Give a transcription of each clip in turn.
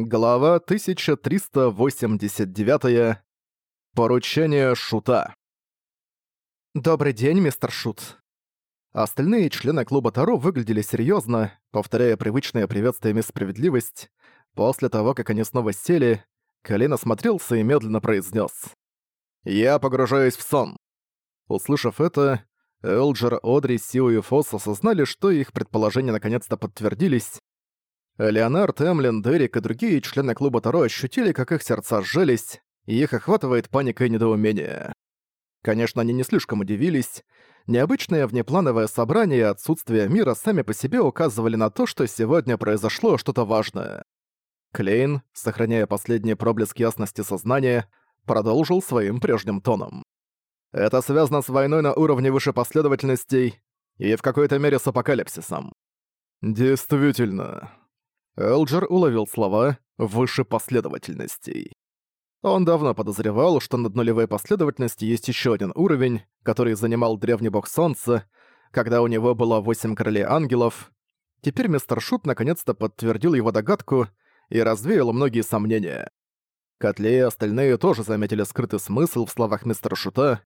Глава 1389. Поручение Шута. «Добрый день, мистер Шут». Остальные члены клуба Таро выглядели серьезно, повторяя привычное приветствие мисс Справедливость. После того, как они снова сели, Колин осмотрелся и медленно произнес: «Я погружаюсь в сон». Услышав это, Элджер, Одри, Сиу и Фосс осознали, что их предположения наконец-то подтвердились. Леонард, Эмлин, Дерек и другие члены клуба Таро ощутили, как их сердца сжались, и их охватывает паника и недоумение. Конечно, они не слишком удивились. Необычное внеплановое собрание и отсутствие мира сами по себе указывали на то, что сегодня произошло что-то важное. Клейн, сохраняя последний проблеск ясности сознания, продолжил своим прежним тоном. Это связано с войной на уровне выше последовательностей и в какой-то мере с апокалипсисом. Действительно. Элджер уловил слова «выше последовательностей». Он давно подозревал, что над нулевой последовательностью есть еще один уровень, который занимал древний бог солнца, когда у него было восемь королей ангелов. Теперь мистер Шут наконец-то подтвердил его догадку и развеял многие сомнения. Котле и остальные тоже заметили скрытый смысл в словах мистера Шута.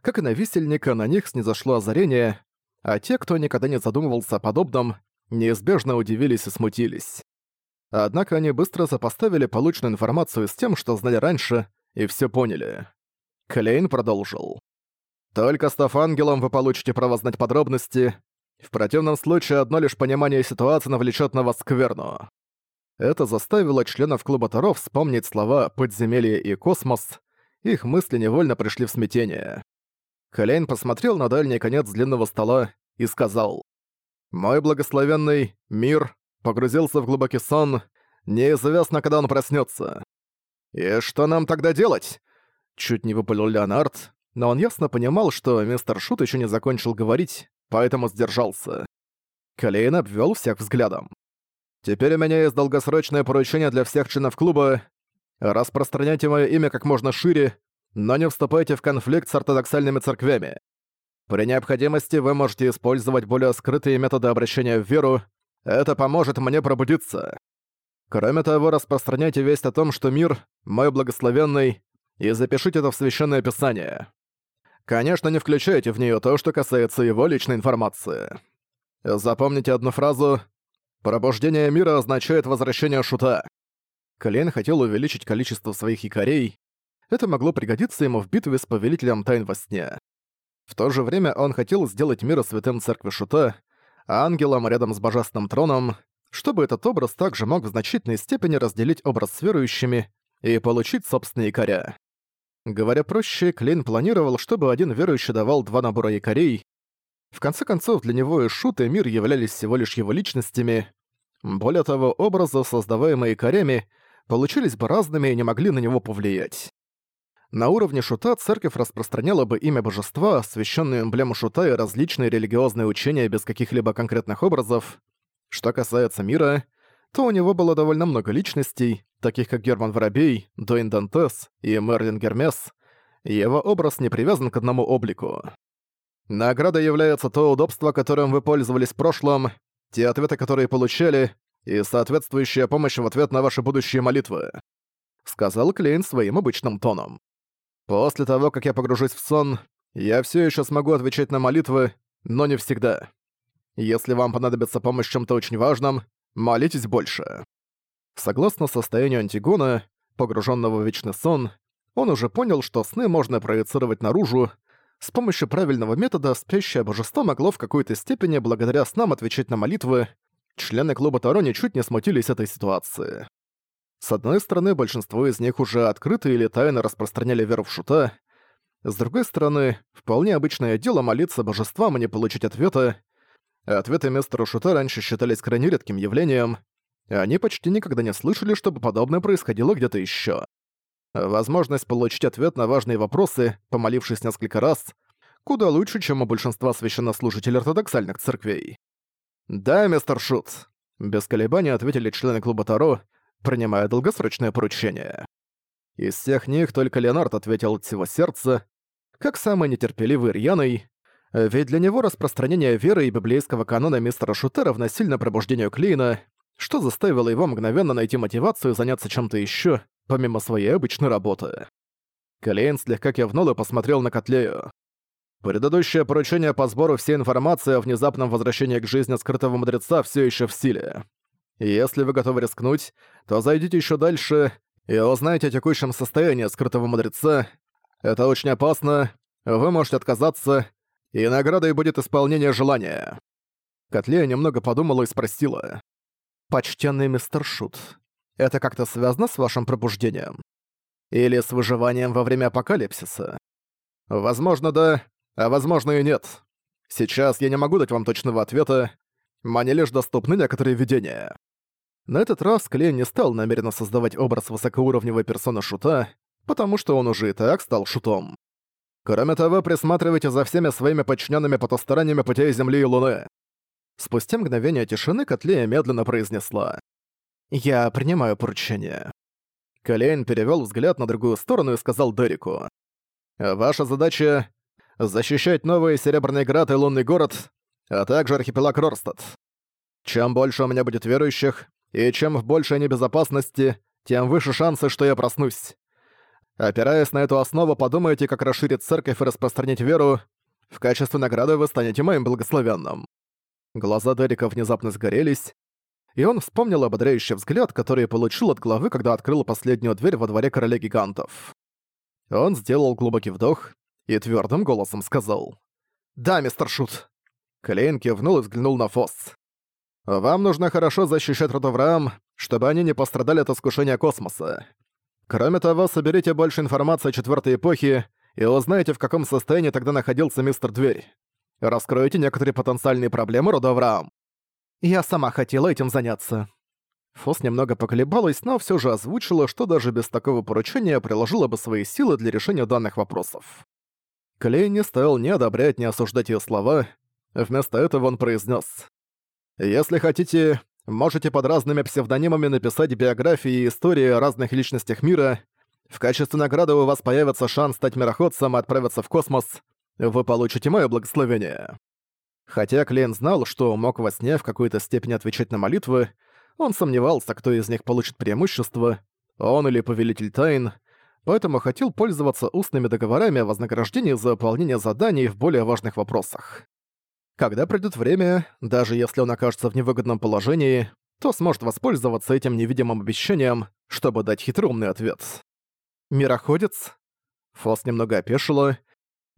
Как и на висельника, на них снизошло озарение, а те, кто никогда не задумывался о подобном, неизбежно удивились и смутились. Однако они быстро сопоставили полученную информацию с тем, что знали раньше, и все поняли. Клейн продолжил. «Только став ангелом, вы получите право знать подробности. В противном случае одно лишь понимание ситуации навлечет на вас скверну». Это заставило членов клуба Таро вспомнить слова «подземелье» и «космос». Их мысли невольно пришли в смятение. Клейн посмотрел на дальний конец длинного стола и сказал «Мой благословенный мир погрузился в глубокий сон, неизвестно, когда он проснется. «И что нам тогда делать?» Чуть не выпалил Леонард, но он ясно понимал, что мистер Шут еще не закончил говорить, поэтому сдержался. Калейн обвел всех взглядом. «Теперь у меня есть долгосрочное поручение для всех членов клуба. Распространяйте мое имя как можно шире, но не вступайте в конфликт с ортодоксальными церквями. При необходимости вы можете использовать более скрытые методы обращения в веру, это поможет мне пробудиться. Кроме того, распространяйте весть о том, что мир — мой благословенный, и запишите это в Священное Писание. Конечно, не включайте в нее то, что касается его личной информации. Запомните одну фразу «Пробуждение мира означает возвращение шута». Клейн хотел увеличить количество своих якорей. Это могло пригодиться ему в битве с Повелителем Тайн во сне. В то же время он хотел сделать мир святым церкви Шута, ангелом рядом с божественным троном, чтобы этот образ также мог в значительной степени разделить образ с верующими и получить собственные якоря. Говоря проще, Клейн планировал, чтобы один верующий давал два набора якорей. В конце концов, для него и Шут, и Мир являлись всего лишь его личностями. Более того, образы, создаваемые якорями, получились бы разными и не могли на него повлиять. На уровне шута церковь распространяла бы имя божества, священную эмблему шута и различные религиозные учения без каких-либо конкретных образов. Что касается мира, то у него было довольно много личностей, таких как Герман Воробей, Дуэйн Дантес и Мерлин Гермес. Его образ не привязан к одному облику. Награда является то удобство, которым вы пользовались в прошлом, те ответы, которые получали, и соответствующая помощь в ответ на ваши будущие молитвы», — сказал Клейн своим обычным тоном. После того, как я погружусь в сон, я все еще смогу отвечать на молитвы, но не всегда. Если вам понадобится помощь в чем-то очень важном, молитесь больше. Согласно состоянию Антигона, погруженного в вечный сон, он уже понял, что сны можно проецировать наружу. С помощью правильного метода спящее божество могло в какой-то степени благодаря снам отвечать на молитвы. Члены клуба Таро ничуть не смутились этой ситуации. С одной стороны, большинство из них уже открыто или тайно распространяли веру в шута. С другой стороны, вполне обычное дело молиться божествам и не получить ответа. Ответы мистера Шута раньше считались крайне редким явлением. Они почти никогда не слышали, чтобы подобное происходило где-то еще. Возможность получить ответ на важные вопросы, помолившись несколько раз, куда лучше, чем у большинства священнослужителей ортодоксальных церквей. «Да, мистер Шут», — без колебаний ответили члены клуба Таро, принимая долгосрочное поручение. Из всех них только Леонард ответил от всего сердца, как самый нетерпеливый рьяный, ведь для него распространение веры и библейского канона мистера Шутера равносильно пробуждению Клейна, что заставило его мгновенно найти мотивацию заняться чем-то еще, помимо своей обычной работы. Клейн слегка кивнул и посмотрел на Котлею. Предыдущее поручение по сбору всей информации о внезапном возвращении к жизни скрытого мудреца все еще в силе. Если вы готовы рискнуть, то зайдите еще дальше и узнаете о текущем состоянии скрытого мудреца. Это очень опасно, вы можете отказаться, и наградой будет исполнение желания». Котлея немного подумала и спросила. «Почтенный мистер Шут, это как-то связано с вашим пробуждением? Или с выживанием во время апокалипсиса? Возможно, да, а возможно и нет. Сейчас я не могу дать вам точного ответа, мне лишь доступны некоторые видения. На этот раз Клей не стал намеренно создавать образ высокоуровневой персоны Шута, потому что он уже и так стал Шутом. Кроме того, присматривайте за всеми своими подчиненными потусторонними путей Земли и Луны. Спустя мгновение тишины Котлея медленно произнесла. «Я принимаю поручение». Колейн перевёл взгляд на другую сторону и сказал Дереку. «Ваша задача — защищать новый Серебряный Град и Лунный Город, а также архипелаг Рорстад. Чем больше у меня будет верующих, и чем в большей небезопасности, тем выше шансы, что я проснусь. Опираясь на эту основу, подумайте, как расширить церковь и распространить веру. В качестве награды вы станете моим благословенным». Глаза Дерека внезапно сгорелись, и он вспомнил ободряющий взгляд, который получил от главы, когда открыл последнюю дверь во дворе короля гигантов. Он сделал глубокий вдох и твердым голосом сказал «Да, мистер Шут». Клейн кивнул и взглянул на Фосс. «Вам нужно хорошо защищать Ротоврам, чтобы они не пострадали от искушения космоса. Кроме того, соберите больше информации о четвертой эпохе и узнайте, в каком состоянии тогда находился мистер Дверь. Раскройте некоторые потенциальные проблемы рода Авраам. Я сама хотела этим заняться. Фос немного поколебалась, но все же озвучила, что даже без такого поручения приложила бы свои силы для решения данных вопросов. Клей не стал ни одобрять, ни осуждать ее слова. Вместо этого он произнес: «Если хотите, Можете под разными псевдонимами написать биографии и истории о разных личностях мира. В качестве награды у вас появится шанс стать мироходцем и отправиться в космос. Вы получите мое благословение. Хотя Клейн знал, что мог во сне в какой-то степени отвечать на молитвы, он сомневался, кто из них получит преимущество, он или Повелитель Тайн, поэтому хотел пользоваться устными договорами о вознаграждении за выполнение заданий в более важных вопросах. Когда придет время, даже если он окажется в невыгодном положении, то сможет воспользоваться этим невидимым обещанием, чтобы дать хитроумный ответ. «Мироходец?» Фос немного опешила.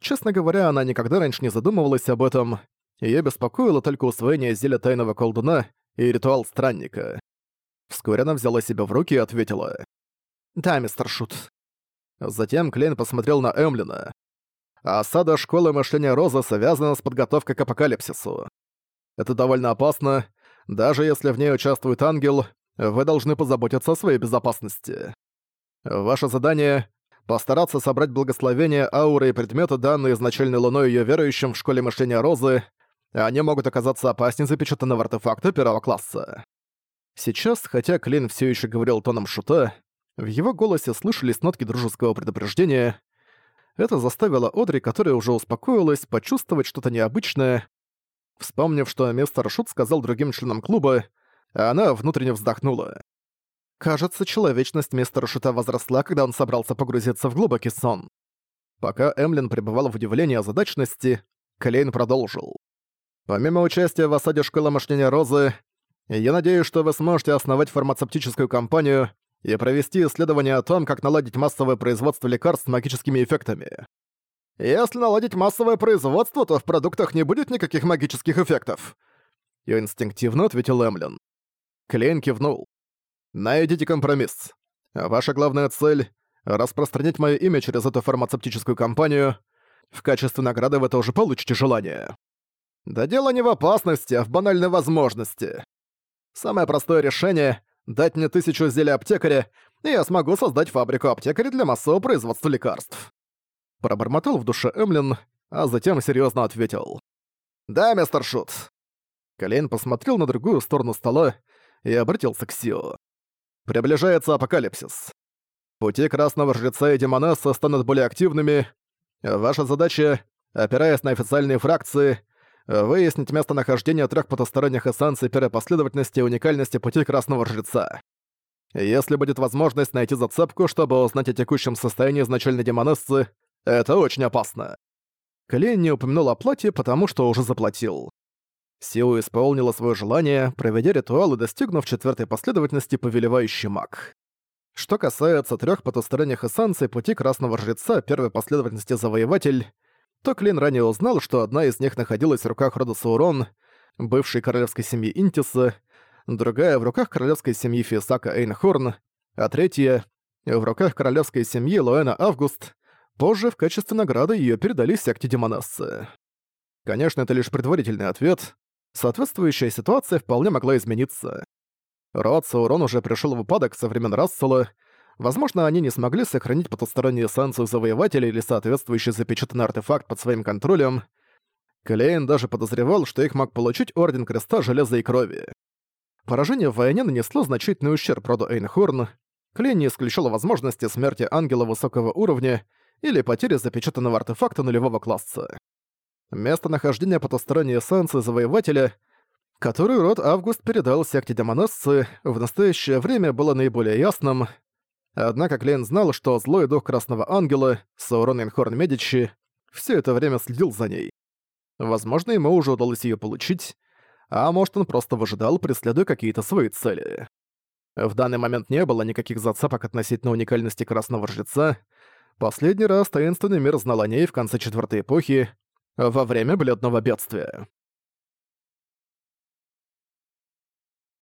Честно говоря, она никогда раньше не задумывалась об этом. Её беспокоило только усвоение зелья тайного колдуна и ритуал странника. Вскоре она взяла себя в руки и ответила. «Да, мистер Шут». Затем Клейн посмотрел на Эмлина осада школы мышления Роза связана с подготовкой к апокалипсису. Это довольно опасно. Даже если в ней участвует ангел, вы должны позаботиться о своей безопасности. Ваше задание — постараться собрать благословение, ауры и предметы, данные изначальной луной ее верующим в школе мышления Розы. Они могут оказаться опаснее запечатанного артефакта первого класса. Сейчас, хотя Клин все еще говорил тоном шута, в его голосе слышались нотки дружеского предупреждения, это заставило Одри, которая уже успокоилась, почувствовать что-то необычное. Вспомнив, что мистер Шут сказал другим членам клуба, она внутренне вздохнула. Кажется, человечность мистера Шута возросла, когда он собрался погрузиться в глубокий сон. Пока Эмлин пребывал в удивлении о задачности, Клейн продолжил. Помимо участия в осаде школы мышления Розы, я надеюсь, что вы сможете основать фармацевтическую компанию, и провести исследование о том, как наладить массовое производство лекарств с магическими эффектами. Если наладить массовое производство, то в продуктах не будет никаких магических эффектов. И инстинктивно ответил Эмлин. Клейн кивнул. Найдите компромисс. Ваша главная цель — распространить мое имя через эту фармацевтическую компанию. В качестве награды вы тоже получите желание. Да дело не в опасности, а в банальной возможности. Самое простое решение Дать мне тысячу зелий аптекаря, и я смогу создать фабрику аптекаря для массового производства лекарств». Пробормотал в душе Эмлин, а затем серьезно ответил. «Да, мистер Шут». Колейн посмотрел на другую сторону стола и обратился к Сио. «Приближается апокалипсис. Пути Красного Жреца и Демонесса станут более активными. Ваша задача, опираясь на официальные фракции, Выяснить местонахождение трех потусторонних эссенций первой последовательности и уникальности пути Красного Жреца. Если будет возможность найти зацепку, чтобы узнать о текущем состоянии изначальной демонессы, это очень опасно. Клейн не упомянул о плате, потому что уже заплатил. Сиу исполнила свое желание, проведя ритуал и достигнув четвертой последовательности повелевающий маг. Что касается трех потусторонних эссенций пути Красного Жреца первой последовательности Завоеватель, то Клин ранее узнал, что одна из них находилась в руках рода Саурон, бывшей королевской семьи Интиса, другая в руках королевской семьи Фисака Эйнхорн, а третья в руках королевской семьи Луэна Август. Позже в качестве награды ее передали секте Демонессы. Конечно, это лишь предварительный ответ. Соответствующая ситуация вполне могла измениться. Род Саурон уже пришел в упадок со времен Рассела, Возможно, они не смогли сохранить потустороннюю эссенцию завоевателя или соответствующий запечатанный артефакт под своим контролем. Клейн даже подозревал, что их мог получить Орден Креста Железа и Крови. Поражение в войне нанесло значительный ущерб роду Эйнхорн. Клейн не исключал возможности смерти ангела высокого уровня или потери запечатанного артефакта нулевого класса. Местонахождение потусторонней эссенции завоевателя, которую род Август передал секте Демонессы, в настоящее время было наиболее ясным — Однако Клейн знал, что злой дух Красного Ангела, Саурон Инхорн Медичи, все это время следил за ней. Возможно, ему уже удалось ее получить, а может он просто выжидал, преследуя какие-то свои цели. В данный момент не было никаких зацепок относительно уникальности Красного Жреца. Последний раз таинственный мир знал о ней в конце Четвертой Эпохи, во время Бледного Бедствия.